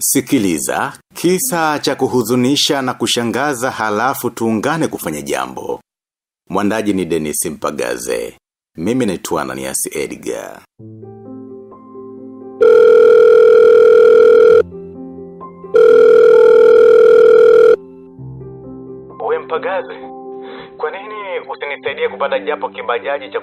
Sikiliza, kisa cha kuhuzunisha na kushangaza halafu tuungane kufanya jambo. Mwandaji ni Dennis Mpagaze. Mimi naitwa Ananias Edgar. We mpagaze. Kwa nini usinisaidie kupata japo kibajaji cha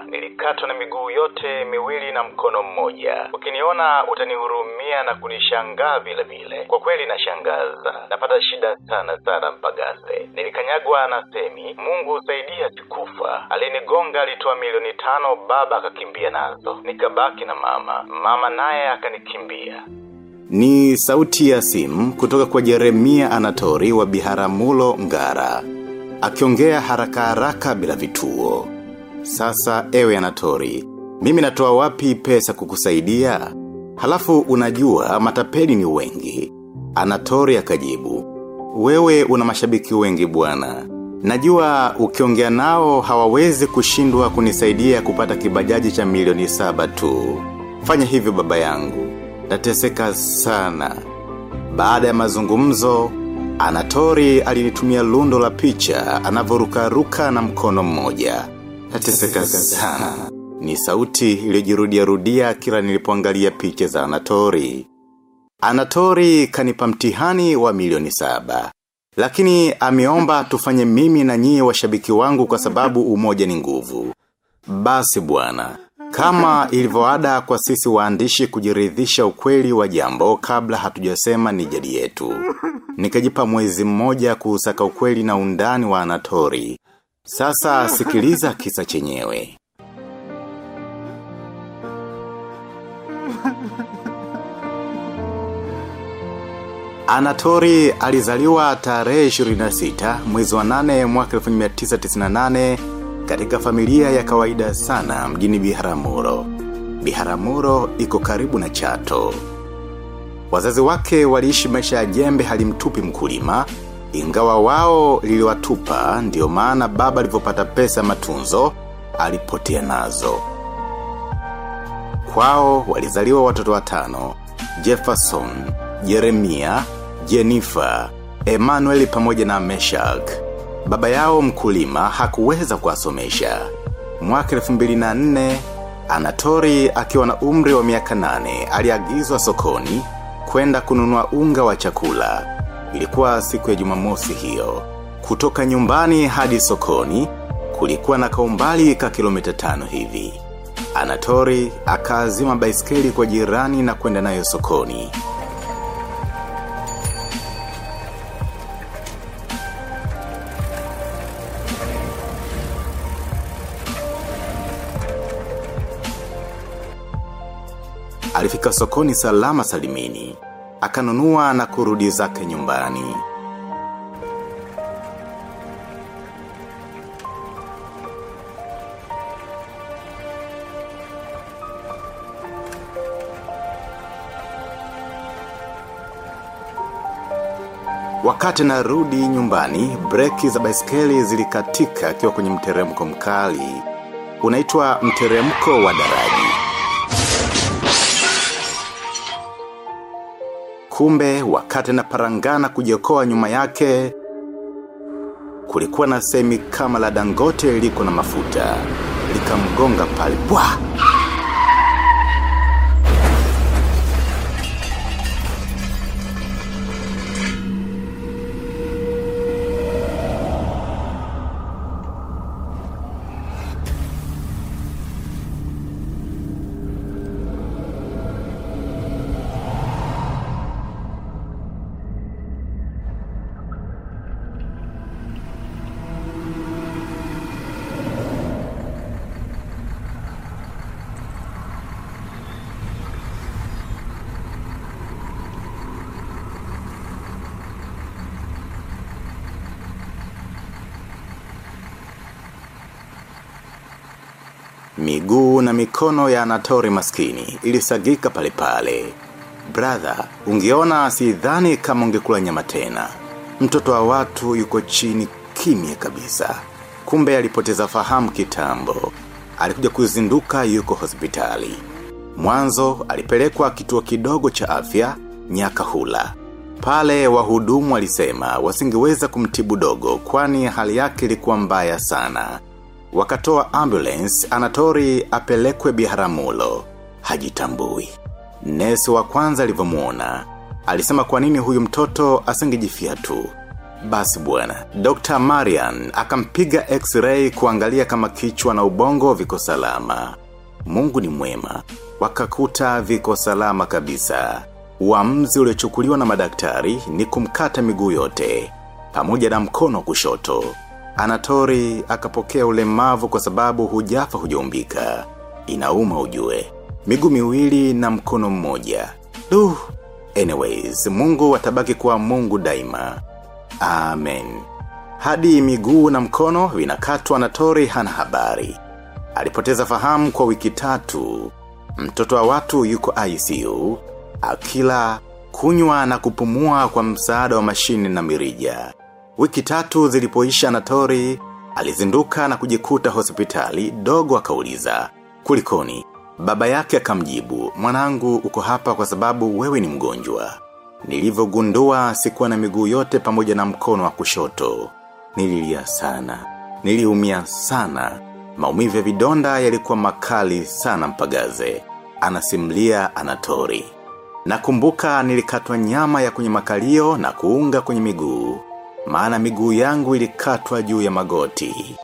Nilikatwa na miguu yote miwili na mkono mmoja. Ukiniona utanihurumia na kunishangaa vile vile. Kwa kweli nashangaza. Napata shida sana sana mpagaze. Nilikanyagwa na semi, Mungu usaidia sikufa. Alinigonga alitoa milioni tano, baba akakimbia nazo. Nikabaki na mama. Mama naye akanikimbia. Ni sauti ya simu kutoka kwa Jeremia Anatori wa Biharamulo Ngara. Akiongea haraka haraka bila vituo. Sasa ewe Anatori, mimi natoa wapi pesa kukusaidia? Halafu unajua matapeli ni wengi. Anatori akajibu. Wewe una mashabiki wengi bwana. Najua ukiongea nao hawawezi kushindwa kunisaidia kupata kibajaji cha milioni saba tu. Fanya hivyo baba yangu. Nateseka sana. Baada ya mazungumzo, Anatori alinitumia lundo la picha anavoruka-ruka na mkono mmoja. Nateseka sana. Ni sauti iliyojirudia rudia kila nilipoangalia picha za Anatori. Anatori kanipa mtihani wa milioni saba. Lakini ameomba tufanye mimi na nyie washabiki wangu kwa sababu umoja ni nguvu. Basi bwana, kama ilivyoada kwa sisi waandishi kujiridhisha ukweli wa jambo kabla hatujasema ni jadi yetu. Nikajipa mwezi mmoja kuusaka ukweli na undani wa Anatori. Sasa sikiliza kisa chenyewe. Anatori alizaliwa tarehe 26 mwezi wa 8 mwaka 1998 katika familia ya kawaida sana mjini Biharamulo. Biharamulo iko karibu na Chato. Wazazi wake waliishi maisha ya jembe halimtupi mkulima, ingawa wao liliwatupa ndiyo maana baba alivyopata pesa matunzo, alipotea nazo. Kwao walizaliwa watoto watano, Jefferson, Jeremia, Jennifer, Emmanuel pamoja na Meshak. Baba yao mkulima hakuweza kuwasomesha. Mwaka 2004 Anatori akiwa na umri wa miaka nane aliagizwa sokoni kwenda kununua unga wa chakula. Ilikuwa siku ya Jumamosi hiyo. Kutoka nyumbani hadi sokoni kulikuwa na kaumbali ka kilomita tano hivi. Anatori akaazima baiskeli kwa jirani na kwenda nayo sokoni. Alifika sokoni salama salimini. Akanunua na kurudi zake nyumbani. Wakati narudi nyumbani, breki za baiskeli zilikatika akiwa kwenye mteremko mkali. Unaitwa mteremko wa daraji. Kumbe wakati na parangana kujiokoa nyuma yake kulikuwa na semi kama la dangote liko na mafuta. Likamgonga pale. Bwa! Miguu na mikono ya anatori maskini ilisagika pale pale. Brother, ungeona sidhani kama ungekula nyama tena. Mtoto wa watu yuko chini kimya kabisa. Kumbe alipoteza fahamu kitambo. Alikuja kuzinduka yuko hospitali. Mwanzo alipelekwa kituo kidogo cha afya Nyakahula. Pale wahudumu walisema wasingeweza kumtibu dogo kwani hali yake ilikuwa mbaya sana. Wakatoa ambulance anatori apelekwe biharamulo. Hajitambui. Nesi wa kwanza alivyomuona alisema kwa nini huyu mtoto asingejifia tu. Basi bwana, Dr. Marian akampiga x-ray kuangalia kama kichwa na ubongo viko salama. Mungu ni mwema. Wakakuta viko salama kabisa. uamzi uliochukuliwa na madaktari ni kumkata miguu yote. Pamoja na mkono kushoto. Anatori akapokea ulemavu kwa sababu hujafa hujaumbika. Inauma ujue. Miguu miwili na mkono mmoja. Duh. Anyways, mungu atabaki kuwa mungu daima. Amen. Hadi miguu na mkono vinakatwa na tori hana habari. Alipoteza fahamu kwa wiki tatu. Mtoto wa watu yuko ICU. Akila kunywa na kupumua kwa msaada wa mashine na mirija. Wiki tatu zilipoisha na tori, alizinduka na kujikuta hospitali, dogo akauliza. Kulikoni, baba yake akamjibu, mwanangu uko hapa kwa sababu wewe ni mgonjwa. Nilivyogundua sikuwa na miguu yote pamoja na mkono wa kushoto. Nililia sana. Niliumia sana. Maumivu ya vidonda yalikuwa makali sana mpagaze. Anasimlia anatori. Nakumbuka nilikatwa nyama ya kwenye makalio na kuunga kwenye miguu. Maana miguu yangu ilikatwa juu ya magoti.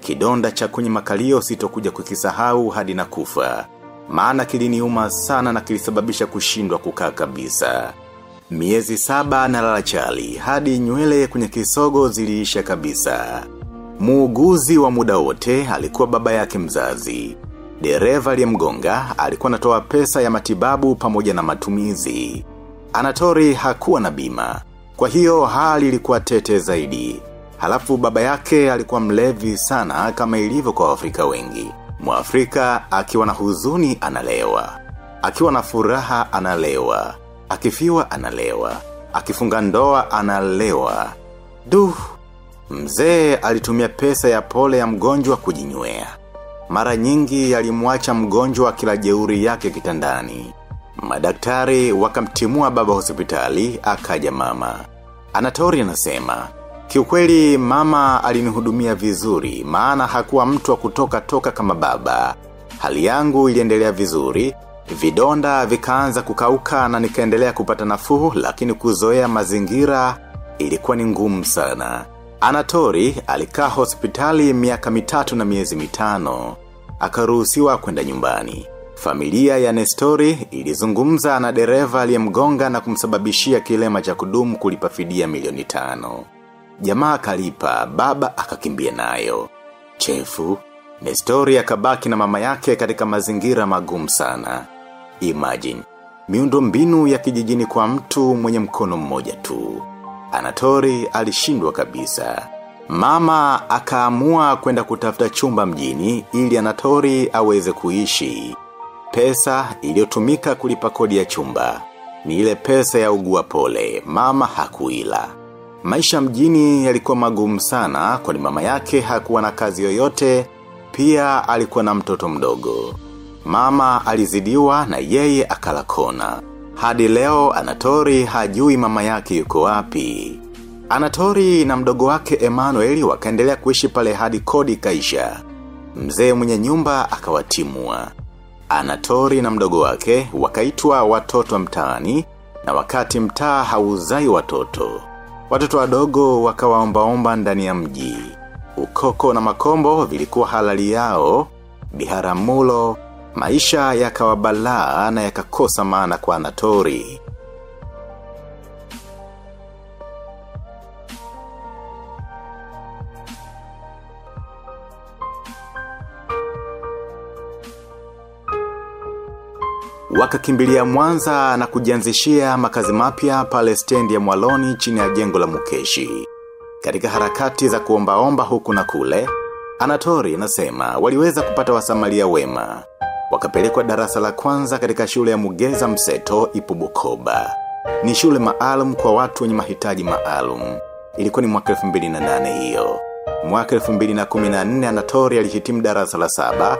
Kidonda cha kwenye makalio sitokuja kukisahau hadi na kufa. Maana kiliniuma sana na kilisababisha kushindwa kukaa kabisa. Miezi saba na lalachali hadi nywele kwenye kisogo ziliisha kabisa. Muuguzi wa muda wote alikuwa baba yake mzazi. Dereva aliyemgonga alikuwa anatoa pesa ya matibabu pamoja na matumizi. Anatori hakuwa na bima. Kwa hiyo hali ilikuwa tete zaidi. Halafu baba yake alikuwa mlevi sana kama ilivyo kwa Afrika wengi. Mwafrika akiwa na huzuni analewa. Akiwa na furaha analewa. Akifiwa analewa. Akifunga ndoa analewa. Duh, mzee alitumia pesa ya pole ya mgonjwa kujinywea. Mara nyingi alimwacha mgonjwa kila jeuri yake kitandani. Madaktari wakamtimua baba hospitali, akaja mama. Anatori anasema, kiukweli mama alinihudumia vizuri, maana hakuwa mtu wa kutoka toka kama baba. Hali yangu iliendelea vizuri, vidonda vikaanza kukauka na nikaendelea kupata nafuu, lakini kuzoea mazingira ilikuwa ni ngumu sana. Anatori alikaa hospitali miaka mitatu na miezi mitano. Akaruhusiwa kwenda nyumbani. Familia ya Nestori ilizungumza na dereva aliyemgonga na kumsababishia kilema cha kudumu kulipa fidia milioni tano. Jamaa kalipa, baba akakimbia nayo. Chefu, Nestori akabaki na mama yake katika mazingira magumu sana. Imagine, miundo mbinu ya kijijini kwa mtu mwenye mkono mmoja tu. Anatori alishindwa kabisa. Mama akaamua kwenda kutafuta chumba mjini ili Anatori aweze kuishi. Pesa iliyotumika kulipa kodi ya chumba. Ni ile pesa ya ugua pole, mama hakuila. Maisha mjini yalikuwa magumu sana kwani mama yake hakuwa na kazi yoyote, pia alikuwa na mtoto mdogo. Mama alizidiwa na yeye akalakona. Hadi leo Anatori hajui mama yake yuko wapi. Anatori na mdogo wake Emanueli wakaendelea kuishi pale hadi kodi kaisha. Mzee mwenye nyumba akawatimua. Anatori na mdogo wake wakaitwa watoto wa mtaani na wakati mtaa hauzai watoto. Watoto wadogo wakawaombaomba ndani ya mji. Ukoko na makombo vilikuwa halali yao, biharamulo, maisha yakawabalaa na yakakosa maana kwa Anatori. Wakakimbilia mwanza na kujianzishia makazi mapya pale stendi ya mwaloni chini ya jengo la mukeshi. Katika harakati za kuombaomba huku na kule, Anatori anasema waliweza kupata wasamalia wema. Wakapelekwa darasa la kwanza katika shule ya Mugeza Mseto ipo Bukoba. Ni shule maalum kwa watu wenye mahitaji maalum. Ilikuwa ni mwaka 2008 hiyo. Mwaka 2014 Anatori alihitimu darasa la saba.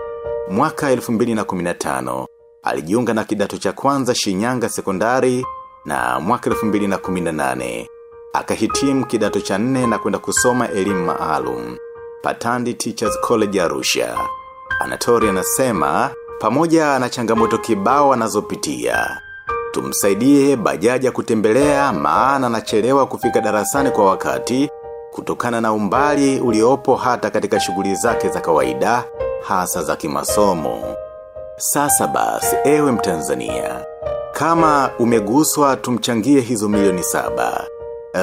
Mwaka 2015 alijiunga na kidato cha kwanza Shinyanga sekondari na mwaka 2018 akahitimu kidato cha nne na kwenda kusoma elimu maalum Patandi Teachers College Arusha. Anatori anasema pamoja na changamoto kibao anazopitia tumsaidie bajaja kutembelea maana anachelewa kufika darasani kwa wakati kutokana na umbali uliopo hata katika shughuli zake za kawaida hasa za kimasomo. Sasa basi ewe mtanzania kama umeguswa tumchangie hizo milioni saba.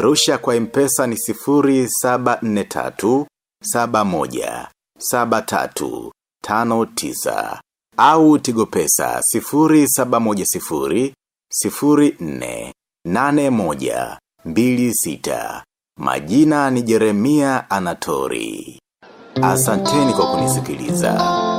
Rusha kwa mpesa ni sifuri saba nne tatu, saba moja, saba tatu, tano tisa. Au tigo pesa sifuri saba moja sifuri, sifuri nne, nane moja, mbili sita. Majina ni Jeremia Anatori. Asanteni kwa kunisikiliza.